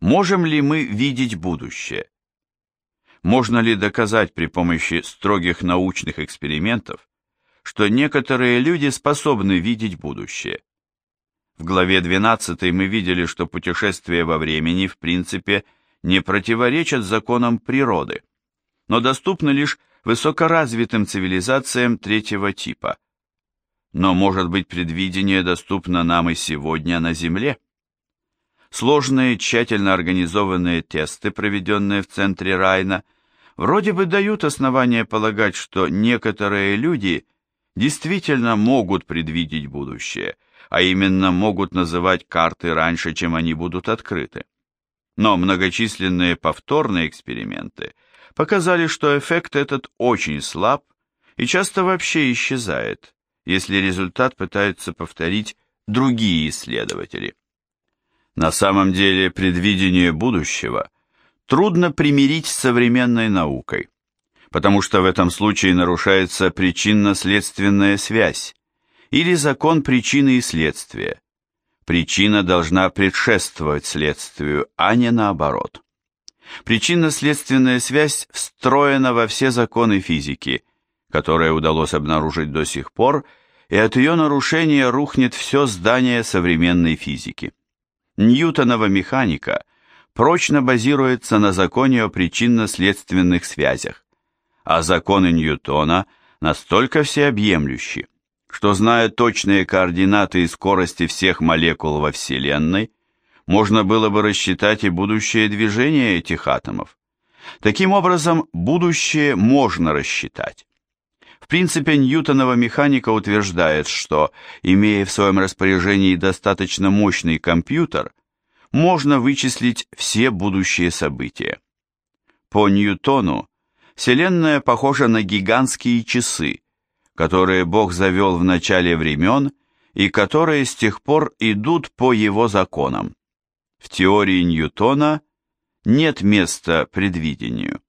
Можем ли мы видеть будущее? Можно ли доказать при помощи строгих научных экспериментов, что некоторые люди способны видеть будущее? В главе 12 мы видели, что путешествия во времени в принципе не противоречат законам природы, но доступны лишь высокоразвитым цивилизациям третьего типа. Но, может быть, предвидение доступно нам и сегодня на Земле? Сложные, тщательно организованные тесты, проведенные в центре Райна, вроде бы дают основания полагать, что некоторые люди действительно могут предвидеть будущее, а именно могут называть карты раньше, чем они будут открыты. Но многочисленные повторные эксперименты показали, что эффект этот очень слаб и часто вообще исчезает, если результат пытаются повторить другие исследователи. На самом деле предвидение будущего трудно примирить с современной наукой, потому что в этом случае нарушается причинно-следственная связь или закон причины и следствия. Причина должна предшествовать следствию, а не наоборот. Причинно-следственная связь встроена во все законы физики, которые удалось обнаружить до сих пор, и от ее нарушения рухнет все здание современной физики. Ньютонова механика прочно базируется на законе о причинно-следственных связях, а законы Ньютона настолько всеобъемлющи, что, зная точные координаты и скорости всех молекул во Вселенной, можно было бы рассчитать и будущее движение этих атомов. Таким образом, будущее можно рассчитать. В принципе, Ньютонова механика утверждает, что, имея в своем распоряжении достаточно мощный компьютер, можно вычислить все будущие события. По Ньютону, Вселенная похожа на гигантские часы, которые Бог завел в начале времен и которые с тех пор идут по его законам. В теории Ньютона нет места предвидению.